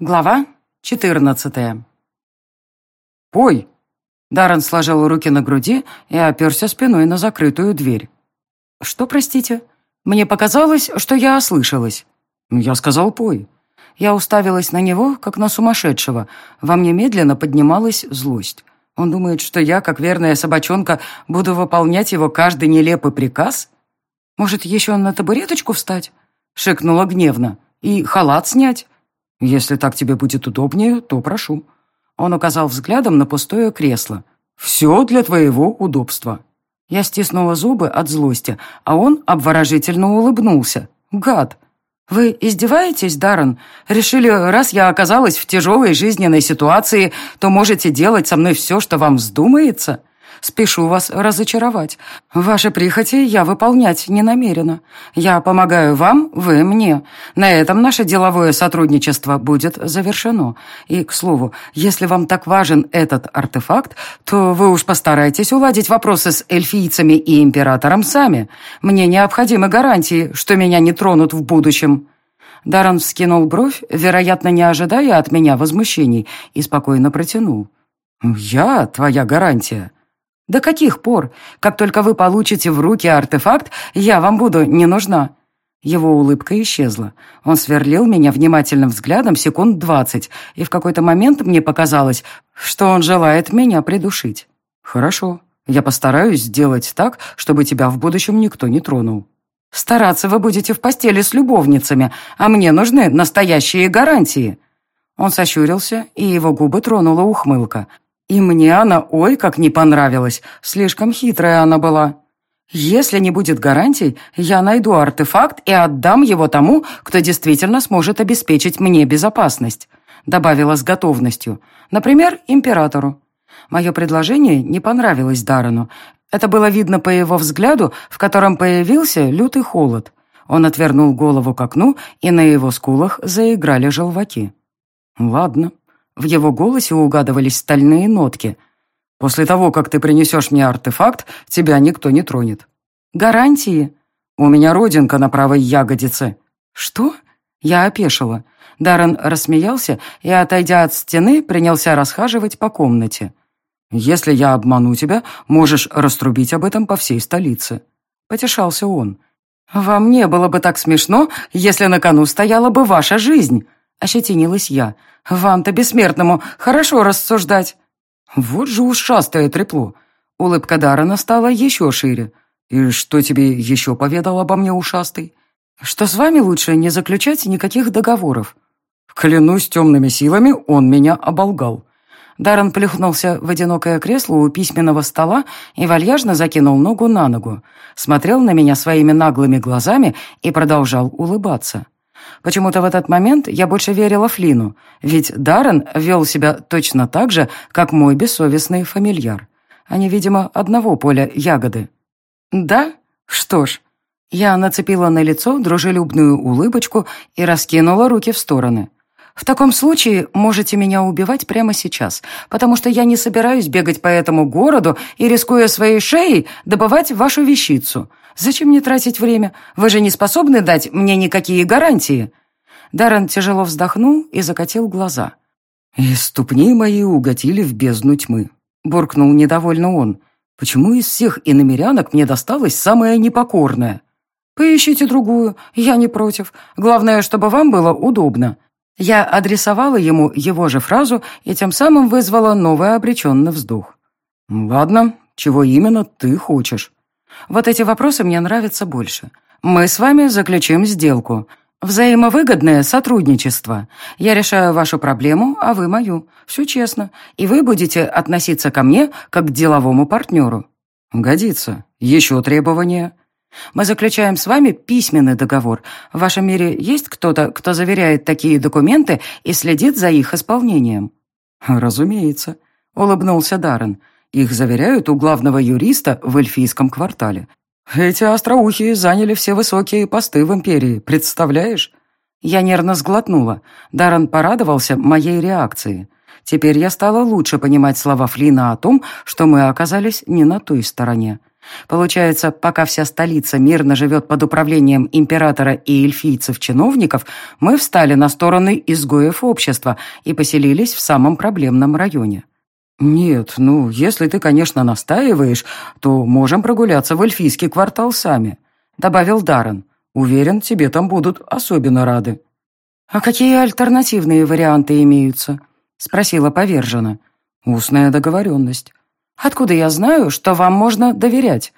Глава 14 «Пой!» Даррен сложил руки на груди и оперся спиной на закрытую дверь. «Что, простите? Мне показалось, что я ослышалась». «Я сказал, пой». Я уставилась на него, как на сумасшедшего. Во мне медленно поднималась злость. Он думает, что я, как верная собачонка, буду выполнять его каждый нелепый приказ? Может, еще на табуреточку встать?» Шикнула гневно. «И халат снять?» «Если так тебе будет удобнее, то прошу». Он указал взглядом на пустое кресло. «Все для твоего удобства». Я стиснула зубы от злости, а он обворожительно улыбнулся. «Гад!» «Вы издеваетесь, Даррен? Решили, раз я оказалась в тяжелой жизненной ситуации, то можете делать со мной все, что вам вздумается?» Спешу вас разочаровать. Ваши прихоти я выполнять не намерена. Я помогаю вам, вы мне. На этом наше деловое сотрудничество будет завершено. И, к слову, если вам так важен этот артефакт, то вы уж постарайтесь уладить вопросы с эльфийцами и императором сами. Мне необходимы гарантии, что меня не тронут в будущем». Даррен вскинул бровь, вероятно, не ожидая от меня возмущений, и спокойно протянул. «Я твоя гарантия». «До каких пор? Как только вы получите в руки артефакт, я вам буду не нужна». Его улыбка исчезла. Он сверлил меня внимательным взглядом секунд двадцать, и в какой-то момент мне показалось, что он желает меня придушить. «Хорошо. Я постараюсь сделать так, чтобы тебя в будущем никто не тронул». «Стараться вы будете в постели с любовницами, а мне нужны настоящие гарантии». Он сощурился, и его губы тронула ухмылка. И мне она ой как не понравилась, слишком хитрая она была. Если не будет гарантий, я найду артефакт и отдам его тому, кто действительно сможет обеспечить мне безопасность», добавила с готовностью. «Например, императору». Мое предложение не понравилось Даррену. Это было видно по его взгляду, в котором появился лютый холод. Он отвернул голову к окну, и на его скулах заиграли желваки. «Ладно», в его голосе угадывались стальные нотки. «После того, как ты принесешь мне артефакт, тебя никто не тронет». «Гарантии?» «У меня родинка на правой ягодице». «Что?» Я опешила. Даррен рассмеялся и, отойдя от стены, принялся расхаживать по комнате. «Если я обману тебя, можешь раструбить об этом по всей столице». Потешался он. «Вам не было бы так смешно, если на кону стояла бы ваша жизнь», — ощетинилась я. «Вам-то, бессмертному, хорошо рассуждать». «Вот же ушастое трепло». Улыбка Даррена стала еще шире. «И что тебе еще поведал обо мне ушастый?» «Что с вами лучше не заключать никаких договоров». «Клянусь темными силами, он меня оболгал». Даррен плюхнулся в одинокое кресло у письменного стола и вальяжно закинул ногу на ногу, смотрел на меня своими наглыми глазами и продолжал улыбаться. Почему-то в этот момент я больше верила Флину, ведь Даррен вел себя точно так же, как мой бессовестный фамильяр. Они, видимо, одного поля ягоды. «Да? Что ж». Я нацепила на лицо дружелюбную улыбочку и раскинула руки в стороны. «В таком случае можете меня убивать прямо сейчас, потому что я не собираюсь бегать по этому городу и, рискуя своей шеей, добывать вашу вещицу. Зачем мне тратить время? Вы же не способны дать мне никакие гарантии». Даррен тяжело вздохнул и закатил глаза. «И ступни мои угодили в бездну тьмы», — буркнул недовольно он. «Почему из всех иномерянок мне досталась самая непокорная?» «Поищите другую, я не против. Главное, чтобы вам было удобно». Я адресовала ему его же фразу и тем самым вызвала новый обреченный вздох. «Ладно, чего именно ты хочешь?» Вот эти вопросы мне нравятся больше. Мы с вами заключим сделку. Взаимовыгодное сотрудничество. Я решаю вашу проблему, а вы мою. Все честно. И вы будете относиться ко мне как к деловому партнеру. Годится. Еще требования. Мы заключаем с вами письменный договор. В вашем мире есть кто-то, кто заверяет такие документы и следит за их исполнением? Разумеется, улыбнулся Даррен. Их заверяют у главного юриста в эльфийском квартале. Эти остроухие заняли все высокие посты в империи, представляешь? Я нервно сглотнула. Даррен порадовался моей реакции. Теперь я стала лучше понимать слова Флина о том, что мы оказались не на той стороне. Получается, пока вся столица мирно живет под управлением императора и эльфийцев-чиновников, мы встали на стороны изгоев общества и поселились в самом проблемном районе. «Нет, ну, если ты, конечно, настаиваешь, то можем прогуляться в эльфийский квартал сами», — добавил Даррен. «Уверен, тебе там будут особенно рады». «А какие альтернативные варианты имеются?» — спросила повержена. «Устная договоренность». «Откуда я знаю, что вам можно доверять?»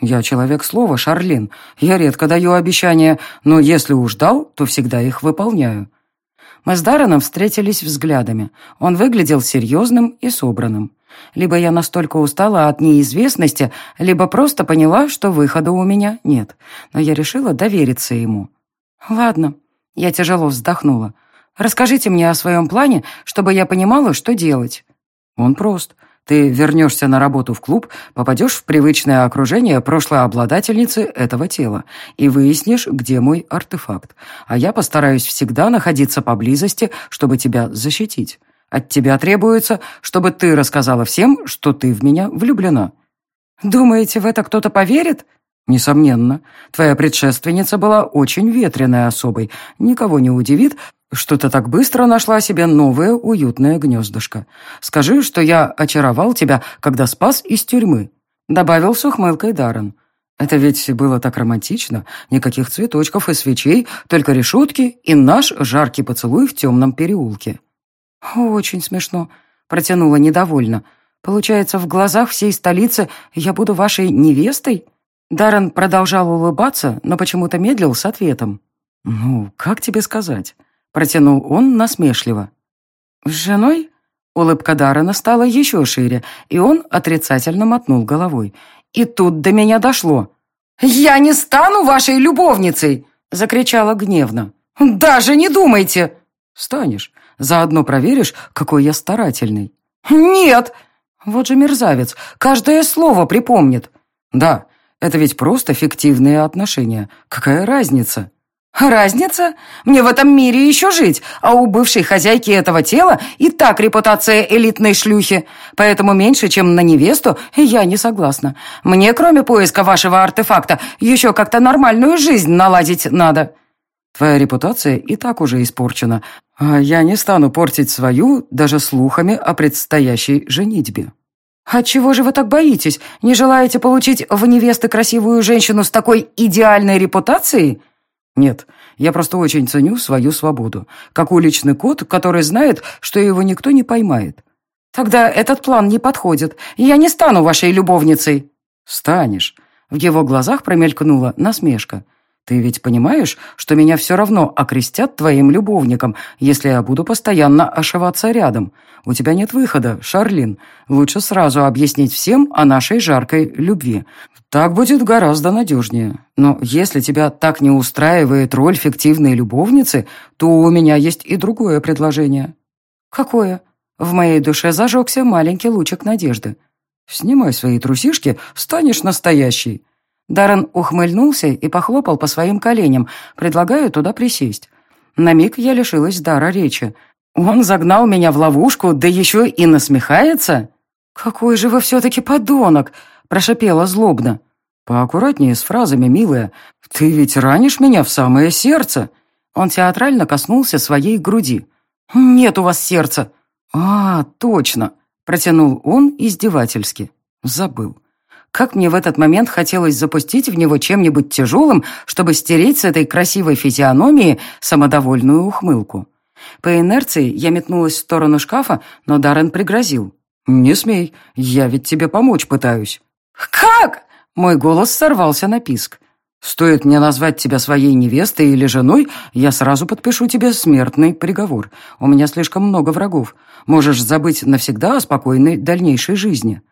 «Я человек слова, Шарлин. Я редко даю обещания, но если уж дал, то всегда их выполняю». Мы с Дарреном встретились взглядами. Он выглядел серьезным и собранным. Либо я настолько устала от неизвестности, либо просто поняла, что выхода у меня нет. Но я решила довериться ему. «Ладно». Я тяжело вздохнула. «Расскажите мне о своем плане, чтобы я понимала, что делать». «Он прост. Ты вернешься на работу в клуб, попадешь в привычное окружение прошлой обладательницы этого тела и выяснишь, где мой артефакт. А я постараюсь всегда находиться поблизости, чтобы тебя защитить. От тебя требуется, чтобы ты рассказала всем, что ты в меня влюблена». «Думаете, в это кто-то поверит?» «Несомненно. Твоя предшественница была очень ветреной особой. Никого не удивит, что ты так быстро нашла себе новое уютное гнездышко. Скажи, что я очаровал тебя, когда спас из тюрьмы», — добавил с ухмылкой Даррен. «Это ведь было так романтично. Никаких цветочков и свечей, только решетки и наш жаркий поцелуй в темном переулке». «Очень смешно», — протянула недовольно. «Получается, в глазах всей столицы я буду вашей невестой?» Даррен продолжал улыбаться, но почему-то медлил с ответом. «Ну, как тебе сказать?» Протянул он насмешливо. «С женой?» Улыбка Даррена стала еще шире, и он отрицательно мотнул головой. И тут до меня дошло. «Я не стану вашей любовницей!» Закричала гневно. «Даже не думайте!» «Станешь. Заодно проверишь, какой я старательный». «Нет!» Вот же мерзавец, каждое слово припомнит. «Да, это ведь просто фиктивные отношения. Какая разница?» «Разница? Мне в этом мире еще жить, а у бывшей хозяйки этого тела и так репутация элитной шлюхи. Поэтому меньше, чем на невесту, я не согласна. Мне, кроме поиска вашего артефакта, еще как-то нормальную жизнь наладить надо». «Твоя репутация и так уже испорчена, а я не стану портить свою даже слухами о предстоящей женитьбе». «Отчего же вы так боитесь? Не желаете получить в невесты красивую женщину с такой идеальной репутацией?» Нет, я просто очень ценю свою свободу, как уличный кот, который знает, что его никто не поймает. Тогда этот план не подходит, и я не стану вашей любовницей. Станешь. В его глазах промелькнула насмешка. Ты ведь понимаешь, что меня все равно окрестят твоим любовником, если я буду постоянно ошиваться рядом. У тебя нет выхода, Шарлин. Лучше сразу объяснить всем о нашей жаркой любви. Так будет гораздо надежнее. Но если тебя так не устраивает роль фиктивной любовницы, то у меня есть и другое предложение». «Какое?» В моей душе зажегся маленький лучик надежды. «Снимай свои трусишки, станешь настоящей». Даррен ухмыльнулся и похлопал по своим коленям, предлагая туда присесть. На миг я лишилась дара речи. Он загнал меня в ловушку, да еще и насмехается? «Какой же вы все-таки подонок!» – прошипела злобно. «Поаккуратнее с фразами, милая. Ты ведь ранишь меня в самое сердце!» Он театрально коснулся своей груди. «Нет у вас сердца!» «А, точно!» – протянул он издевательски. Забыл. Как мне в этот момент хотелось запустить в него чем-нибудь тяжелым, чтобы стереть с этой красивой физиономии самодовольную ухмылку. По инерции я метнулась в сторону шкафа, но Даррен пригрозил. «Не смей, я ведь тебе помочь пытаюсь». «Как?» Мой голос сорвался на писк. «Стоит мне назвать тебя своей невестой или женой, я сразу подпишу тебе смертный приговор. У меня слишком много врагов. Можешь забыть навсегда о спокойной дальнейшей жизни».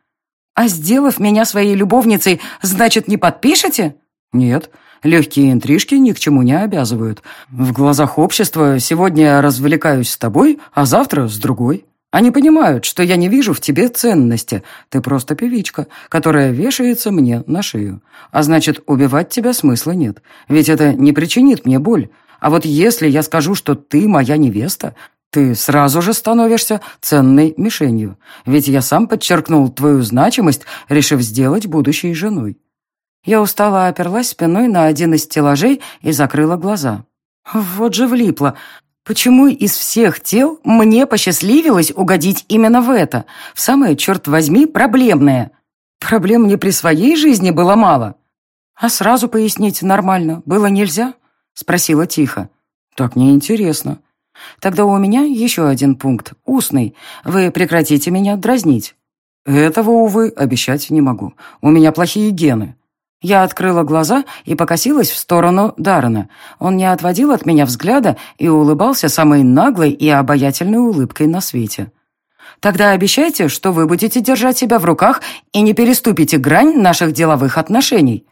«А сделав меня своей любовницей, значит, не подпишете?» «Нет, легкие интрижки ни к чему не обязывают. В глазах общества сегодня я развлекаюсь с тобой, а завтра с другой. Они понимают, что я не вижу в тебе ценности. Ты просто певичка, которая вешается мне на шею. А значит, убивать тебя смысла нет, ведь это не причинит мне боль. А вот если я скажу, что ты моя невеста, ты сразу же становишься ценной мишенью, ведь я сам подчеркнул твою значимость, решив сделать будущей женой. Я устало оперлась спиной на один из стеллажей и закрыла глаза. Вот же влипло. Почему из всех тел мне посчастливилось угодить именно в это, в самое, черт возьми, проблемное? Проблем мне при своей жизни было мало. А сразу пояснить нормально было нельзя? Спросила тихо. Так неинтересно. Тогда у меня еще один пункт, устный. Вы прекратите меня дразнить. Этого, увы, обещать не могу. У меня плохие гены. Я открыла глаза и покосилась в сторону Даррена. Он не отводил от меня взгляда и улыбался самой наглой и обаятельной улыбкой на свете. «Тогда обещайте, что вы будете держать себя в руках и не переступите грань наших деловых отношений».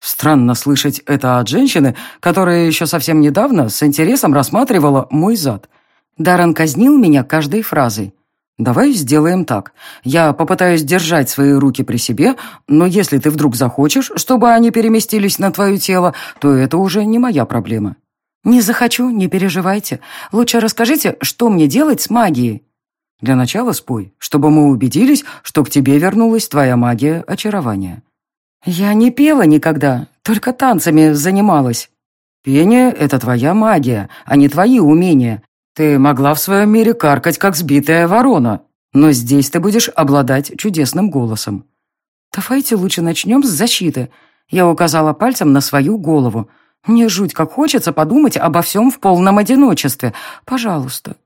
Странно слышать это от женщины, которая еще совсем недавно с интересом рассматривала мой зад. Даррен казнил меня каждой фразой. «Давай сделаем так. Я попытаюсь держать свои руки при себе, но если ты вдруг захочешь, чтобы они переместились на твое тело, то это уже не моя проблема». «Не захочу, не переживайте. Лучше расскажите, что мне делать с магией?» «Для начала спой, чтобы мы убедились, что к тебе вернулась твоя магия очарования». «Я не пела никогда, только танцами занималась». «Пение — это твоя магия, а не твои умения. Ты могла в своем мире каркать, как сбитая ворона, но здесь ты будешь обладать чудесным голосом. Давайте лучше начнем с защиты. Я указала пальцем на свою голову. Мне жуть как хочется подумать обо всем в полном одиночестве. Пожалуйста,